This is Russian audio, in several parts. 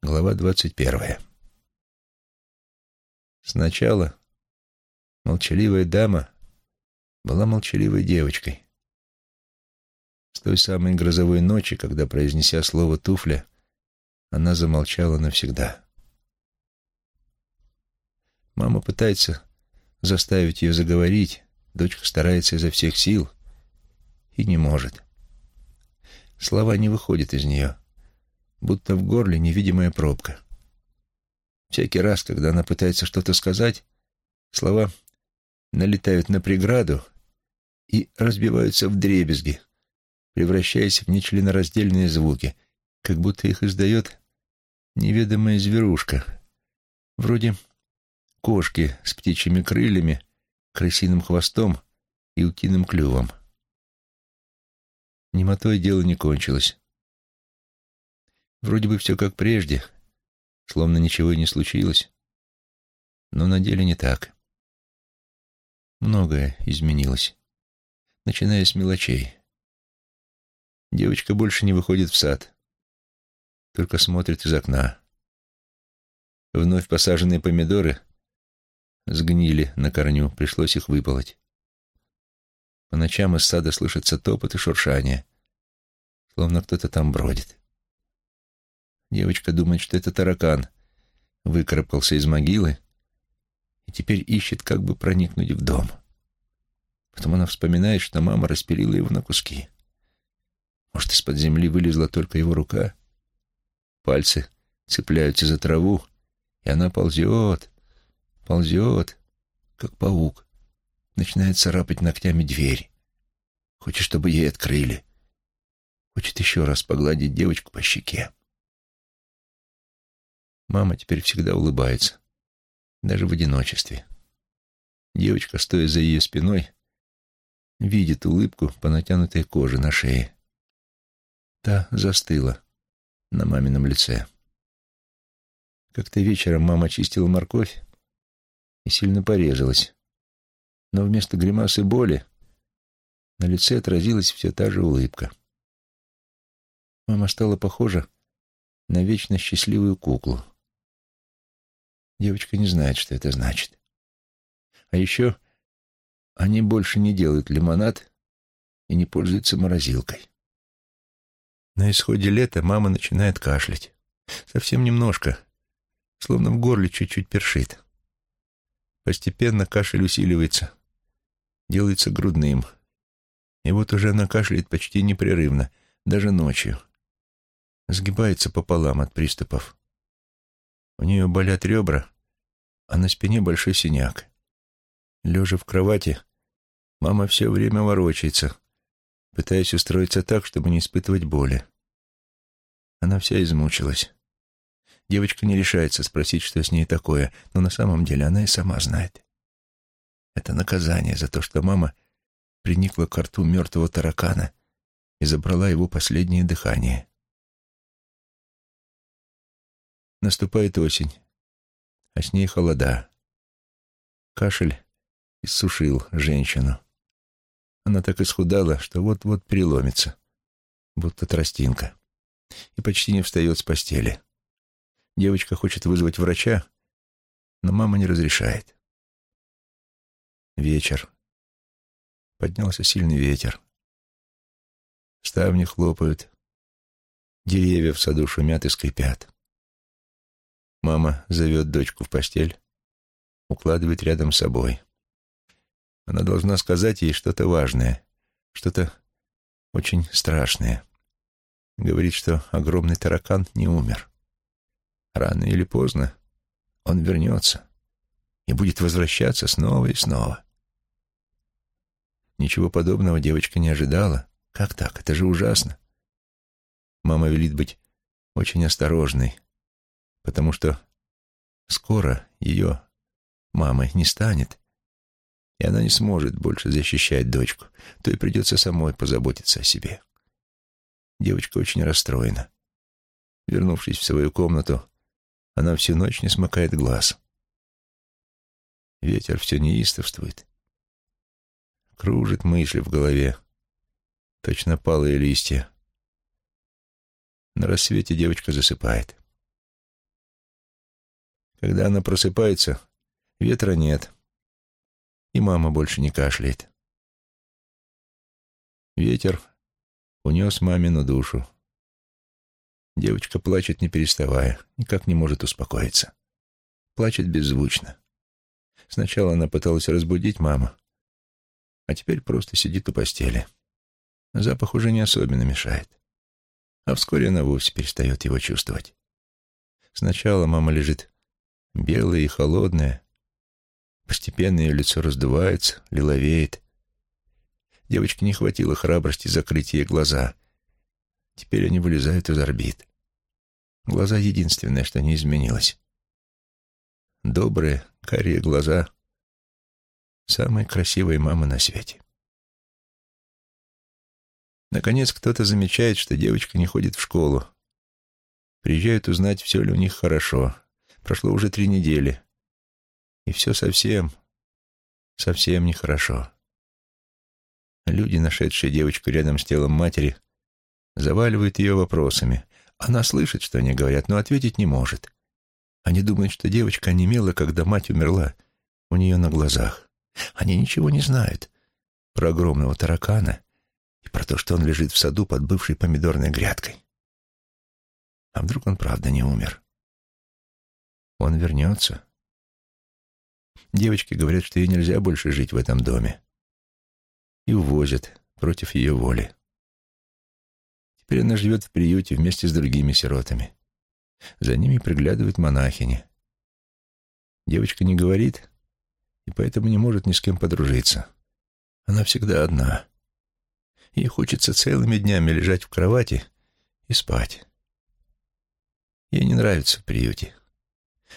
Глава двадцать первая. Сначала молчаливая дама была молчаливой девочкой. С той самой грозовой ночи, когда, произнеся слово «туфля», она замолчала навсегда. Мама пытается заставить ее заговорить, дочка старается изо всех сил и не может. Слова не выходят из нее будто в горле невидимая пробка. Всякий раз, когда она пытается что-то сказать, слова налетают на преграду и разбиваются в дребезги, превращаясь в нечленораздельные звуки, как будто их издает неведомая зверушка, вроде кошки с птичьими крыльями, крысиным хвостом и утиным клювом. Немотой дело не кончилось. Вроде бы все как прежде, словно ничего и не случилось. Но на деле не так. Многое изменилось, начиная с мелочей. Девочка больше не выходит в сад, только смотрит из окна. Вновь посаженные помидоры сгнили на корню, пришлось их выполоть. По ночам из сада слышится топот и шуршание, словно кто-то там бродит. Девочка думает, что это таракан. Выкарабкался из могилы и теперь ищет, как бы проникнуть в дом. Потом она вспоминает, что мама распилила его на куски. Может, из-под земли вылезла только его рука? Пальцы цепляются за траву, и она ползет, ползет, как паук. Начинает царапать ногтями дверь. Хочет, чтобы ей открыли. Хочет еще раз погладить девочку по щеке. Мама теперь всегда улыбается, даже в одиночестве. Девочка, стоя за ее спиной, видит улыбку по натянутой коже на шее. Та застыла на мамином лице. Как-то вечером мама чистила морковь и сильно порезалась. Но вместо гримасы боли на лице отразилась все та же улыбка. Мама стала похожа на вечно счастливую куклу. Девочка не знает, что это значит. А еще они больше не делают лимонад и не пользуются морозилкой. На исходе лета мама начинает кашлять. Совсем немножко, словно в горле чуть-чуть першит. Постепенно кашель усиливается, делается грудным. И вот уже она кашляет почти непрерывно, даже ночью. Сгибается пополам от приступов. У нее болят ребра, а на спине большой синяк. Лежа в кровати, мама все время ворочается, пытаясь устроиться так, чтобы не испытывать боли. Она вся измучилась. Девочка не решается спросить, что с ней такое, но на самом деле она и сама знает. Это наказание за то, что мама приникла к рту мертвого таракана и забрала его последнее дыхание. Наступает осень, а с ней холода. Кашель иссушил женщину. Она так исхудала, что вот-вот переломится, будто тростинка, и почти не встает с постели. Девочка хочет вызвать врача, но мама не разрешает. Вечер. Поднялся сильный ветер. Ставни хлопают. Деревья в саду шумят и скрипят. Мама зовет дочку в постель, укладывает рядом с собой. Она должна сказать ей что-то важное, что-то очень страшное. Говорит, что огромный таракан не умер. Рано или поздно он вернется и будет возвращаться снова и снова. Ничего подобного девочка не ожидала. Как так? Это же ужасно. Мама велит быть очень осторожной, потому что скоро ее мамы не станет, и она не сможет больше защищать дочку, то и придется самой позаботиться о себе. Девочка очень расстроена. Вернувшись в свою комнату, она всю ночь не смыкает глаз. Ветер все неистовствует. Кружит мысли в голове, точно палые листья. На рассвете девочка засыпает. Когда она просыпается, ветра нет, и мама больше не кашляет. Ветер унес мамину душу. Девочка плачет, не переставая, никак не может успокоиться. Плачет беззвучно. Сначала она пыталась разбудить маму, а теперь просто сидит у постели. Запах уже не особенно мешает. А вскоре она вовсе перестает его чувствовать. Сначала мама лежит белая и холодная. Постепенно ее лицо раздувается, лиловеет. Девочке не хватило храбрости закрыть ей глаза. Теперь они вылезают из орбит. Глаза — единственное, что не изменилось. Добрые, карие глаза самой красивой мамы на свете. Наконец кто-то замечает, что девочка не ходит в школу. Приезжают узнать, все ли у них хорошо. Прошло уже три недели. И все совсем, совсем нехорошо. Люди, нашедшие девочку рядом с телом матери, заваливают ее вопросами. Она слышит, что они говорят, но ответить не может. Они думают, что девочка онемела, когда мать умерла у нее на глазах. Они ничего не знают про огромного таракана и про то, что он лежит в саду под бывшей помидорной грядкой. А вдруг он правда не умер? Он вернется. Девочки говорят, что ей нельзя больше жить в этом доме. И увозят против ее воли. Теперь она живет в приюте вместе с другими сиротами. За ними приглядывают монахини. Девочка не говорит, и поэтому не может ни с кем подружиться. Она всегда одна. Ей хочется целыми днями лежать в кровати и спать. Ей не нравится в приюте.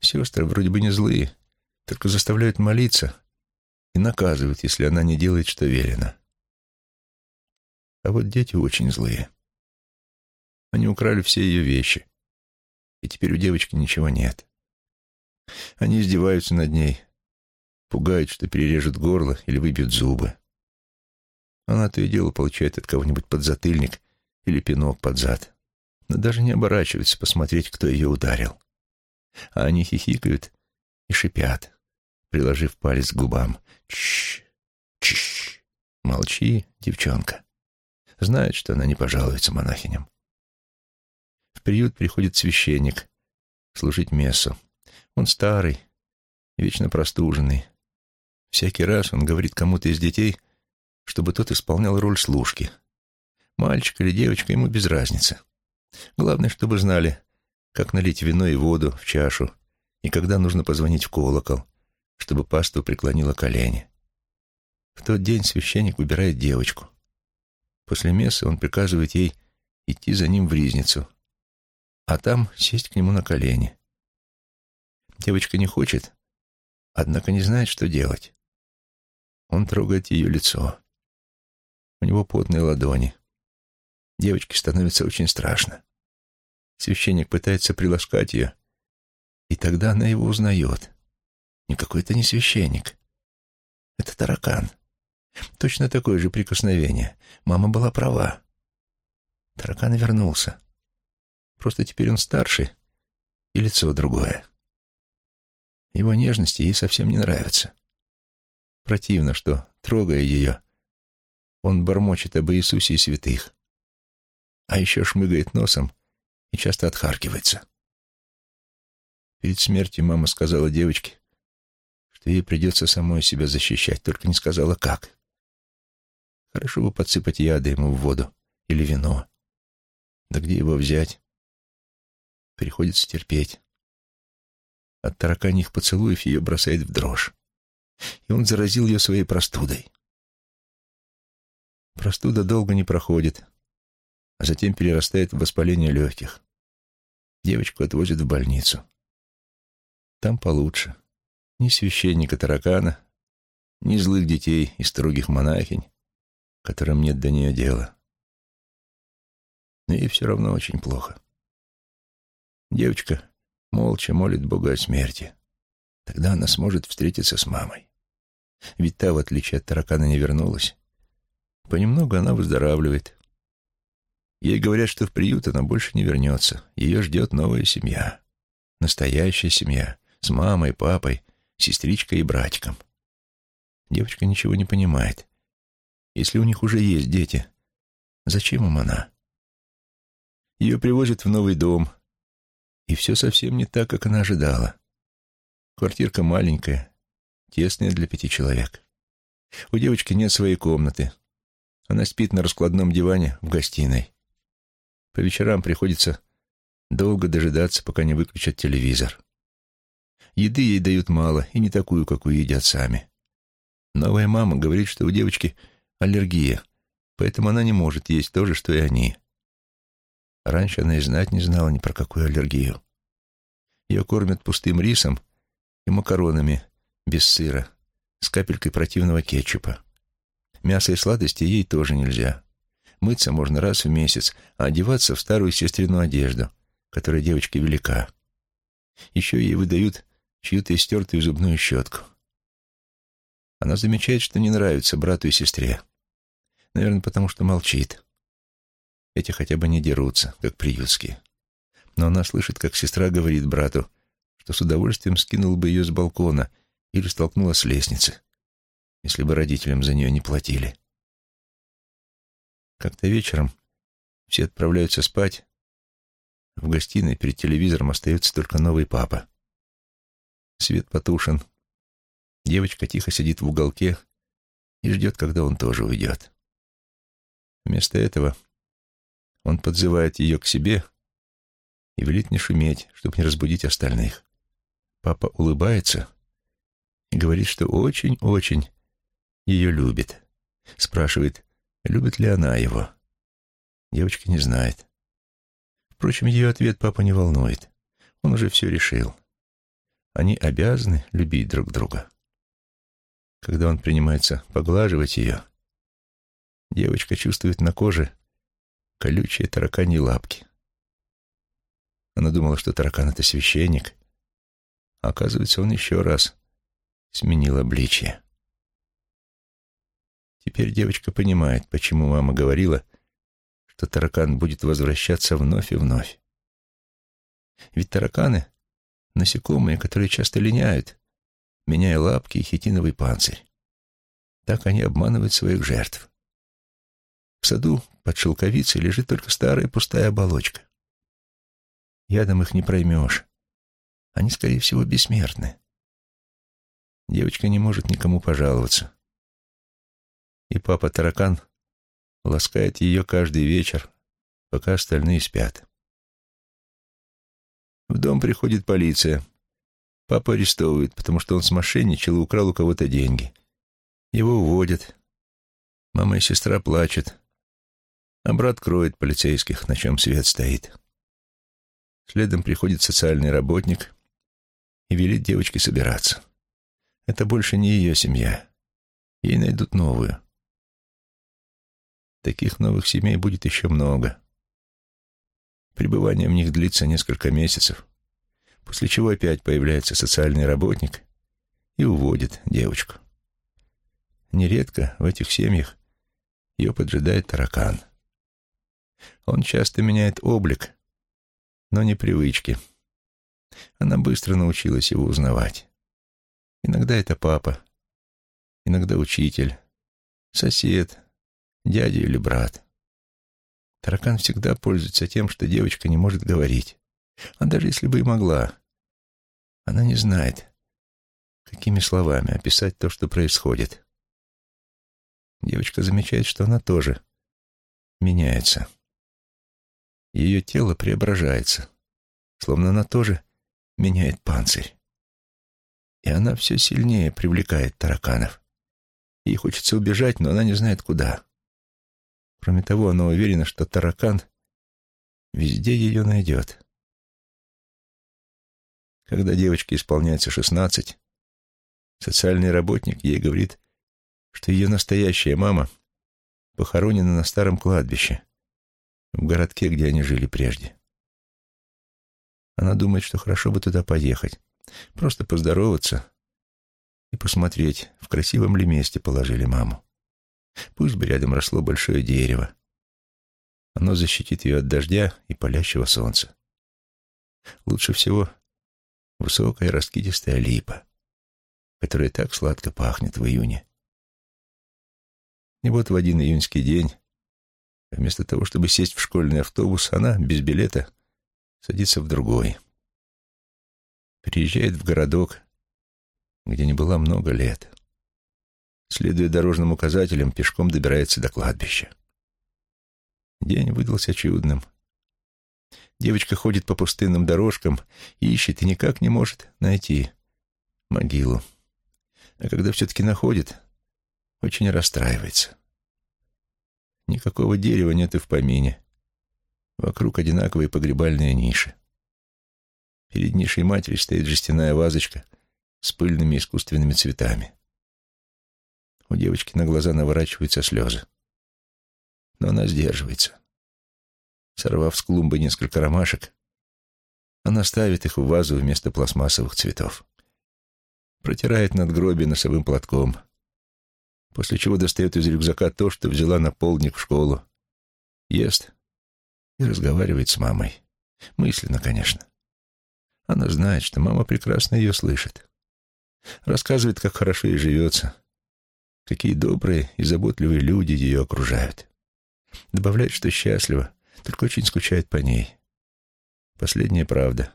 Сестры вроде бы не злые, только заставляют молиться и наказывают, если она не делает, что велено. А вот дети очень злые. Они украли все ее вещи, и теперь у девочки ничего нет. Они издеваются над ней, пугают, что перережут горло или выбьют зубы. Она то и дело получает от кого-нибудь подзатыльник или пинок под зад, но даже не оборачивается посмотреть, кто ее ударил. А они хихикают и шипят, приложив палец к губам. Чш, чш, молчи, девчонка. Знает, что она не пожалуется монахиням. В приют приходит священник служить мессу. Он старый, вечно простуженный. Всякий раз он говорит кому-то из детей, чтобы тот исполнял роль служки. Мальчик или девочка, ему без разницы. Главное, чтобы знали, как налить вино и воду в чашу, и когда нужно позвонить в колокол, чтобы паства преклонила колени. В тот день священник выбирает девочку. После мессы он приказывает ей идти за ним в ризницу, а там сесть к нему на колени. Девочка не хочет, однако не знает, что делать. Он трогает ее лицо. У него потные ладони. Девочке становится очень страшно. Священник пытается приласкать ее, и тогда она его узнает. Никакой это не священник. Это таракан. Точно такое же прикосновение. Мама была права. Таракан вернулся. Просто теперь он старше, и лицо другое. Его нежности ей совсем не нравятся. Противно, что, трогая ее, он бормочет об Иисусе и святых. А еще шмыгает носом и часто отхаркивается. Перед смертью мама сказала девочке, что ей придется самой себя защищать, только не сказала, как. Хорошо бы подсыпать яды ему в воду или вино. Да где его взять? Приходится терпеть. От тараканьих поцелуев ее бросает в дрожь. И он заразил ее своей простудой. Простуда долго не проходит, а затем перерастает в воспаление легких. Девочку отвозят в больницу. Там получше. Ни священника таракана, ни злых детей и строгих монахинь, которым нет до нее дела. Но ей все равно очень плохо. Девочка молча молит Бога о смерти. Тогда она сможет встретиться с мамой. Ведь та, в отличие от таракана, не вернулась. Понемногу она выздоравливает. Ей говорят, что в приют она больше не вернется. Ее ждет новая семья. Настоящая семья, С мамой, папой, сестричкой и братиком. Девочка ничего не понимает. Если у них уже есть дети, зачем им она? Ее привозят в новый дом, и все совсем не так, как она ожидала. Квартирка маленькая, тесная для пяти человек. У девочки нет своей комнаты. Она спит на раскладном диване в гостиной. По вечерам приходится долго дожидаться, пока не выключат телевизор. Еды ей дают мало, и не такую, какую едят сами. Новая мама говорит, что у девочки аллергия, поэтому она не может есть то же, что и они. Раньше она и знать не знала ни про какую аллергию. Ее кормят пустым рисом и макаронами без сыра, с капелькой противного кетчупа. Мясо и сладости ей тоже нельзя. Мыться можно раз в месяц, а одеваться в старую сестрину одежду, которая девочке велика. Еще ей выдают чью-то истертую зубную щетку. Она замечает, что не нравится брату и сестре. Наверное, потому что молчит. Эти хотя бы не дерутся, как приютские. Но она слышит, как сестра говорит брату, что с удовольствием скинул бы ее с балкона или столкнула с лестницы, если бы родителям за нее не платили. Как-то вечером все отправляются спать. В гостиной перед телевизором остается только новый папа. Свет потушен. Девочка тихо сидит в уголке и ждет, когда он тоже уйдет. Вместо этого он подзывает ее к себе и велит не шуметь, чтобы не разбудить остальных. Папа улыбается и говорит, что очень-очень ее любит. Спрашивает, любит ли она его. Девочка не знает. Впрочем, ее ответ папа не волнует. Он уже все решил. Они обязаны любить друг друга. Когда он принимается поглаживать ее, девочка чувствует на коже колючие тараканьи лапки. Она думала, что таракан — это священник. А оказывается, он еще раз сменил обличье. Теперь девочка понимает, почему мама говорила, что таракан будет возвращаться вновь и вновь. Ведь тараканы — насекомые, которые часто линяют, меняя лапки и хитиновый панцирь. Так они обманывают своих жертв. В саду под шелковицей лежит только старая пустая оболочка. Ядом их не проймешь. Они, скорее всего, бессмертны. Девочка не может никому пожаловаться. И папа-таракан ласкает ее каждый вечер, пока остальные спят. В дом приходит полиция. Папа арестовывает, потому что он смошенничал и украл у кого-то деньги. Его уводят. Мама и сестра плачут. А брат кроет полицейских, на чем свет стоит. Следом приходит социальный работник и велит девочке собираться. Это больше не ее семья. Ей найдут новую. Таких новых семей будет еще много. Пребывание в них длится несколько месяцев, после чего опять появляется социальный работник и уводит девочку. Нередко в этих семьях ее поджидает таракан. Он часто меняет облик, но не привычки. Она быстро научилась его узнавать. Иногда это папа, иногда учитель, сосед, дядя или брат. Таракан всегда пользуется тем, что девочка не может говорить. А даже если бы и могла, она не знает, какими словами описать то, что происходит. Девочка замечает, что она тоже меняется. Ее тело преображается, словно она тоже меняет панцирь. И она все сильнее привлекает тараканов. Ей хочется убежать, но она не знает, куда. Кроме того, она уверена, что таракан везде ее найдет. Когда девочке исполняется шестнадцать, социальный работник ей говорит, что ее настоящая мама похоронена на старом кладбище, в городке, где они жили прежде. Она думает, что хорошо бы туда поехать, просто поздороваться и посмотреть, в красивом ли месте положили маму. Пусть бы рядом росло большое дерево. Оно защитит ее от дождя и палящего солнца. Лучше всего высокая раскидистая липа, которая так сладко пахнет в июне. И вот в один июньский день, вместо того, чтобы сесть в школьный автобус, она без билета садится в другой. Приезжает в городок, где не была много лет. Следуя дорожным указателям, пешком добирается до кладбища. День выдался чудным. Девочка ходит по пустынным дорожкам, ищет и никак не может найти могилу. А когда все-таки находит, очень расстраивается. Никакого дерева нет и в помине. Вокруг одинаковые погребальные ниши. Перед нишей матери стоит жестяная вазочка с пыльными искусственными цветами. У девочки на глаза наворачиваются слезы. Но она сдерживается. Сорвав с клумбы несколько ромашек, она ставит их в вазу вместо пластмассовых цветов. Протирает надгробие носовым платком, после чего достает из рюкзака то, что взяла на полдник в школу, ест и разговаривает с мамой. Мысленно, конечно. Она знает, что мама прекрасно ее слышит. Рассказывает, как хорошо ей живется, какие добрые и заботливые люди ее окружают. Добавляет, что счастлива, только очень скучает по ней. Последняя правда,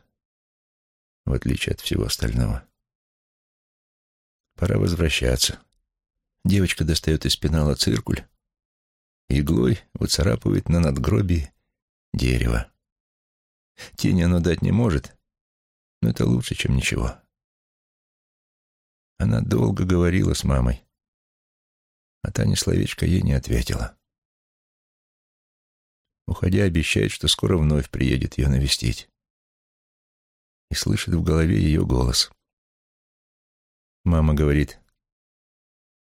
в отличие от всего остального. Пора возвращаться. Девочка достает из пенала циркуль, иглой выцарапывает на надгробии дерево. Тени оно дать не может, но это лучше, чем ничего. Она долго говорила с мамой, а Таня словечко ей не ответила. Уходя, обещает, что скоро вновь приедет ее навестить. И слышит в голове ее голос. Мама говорит,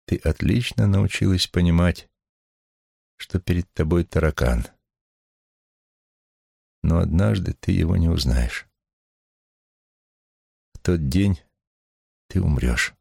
«Ты отлично научилась понимать, что перед тобой таракан. Но однажды ты его не узнаешь. В тот день ты умрешь».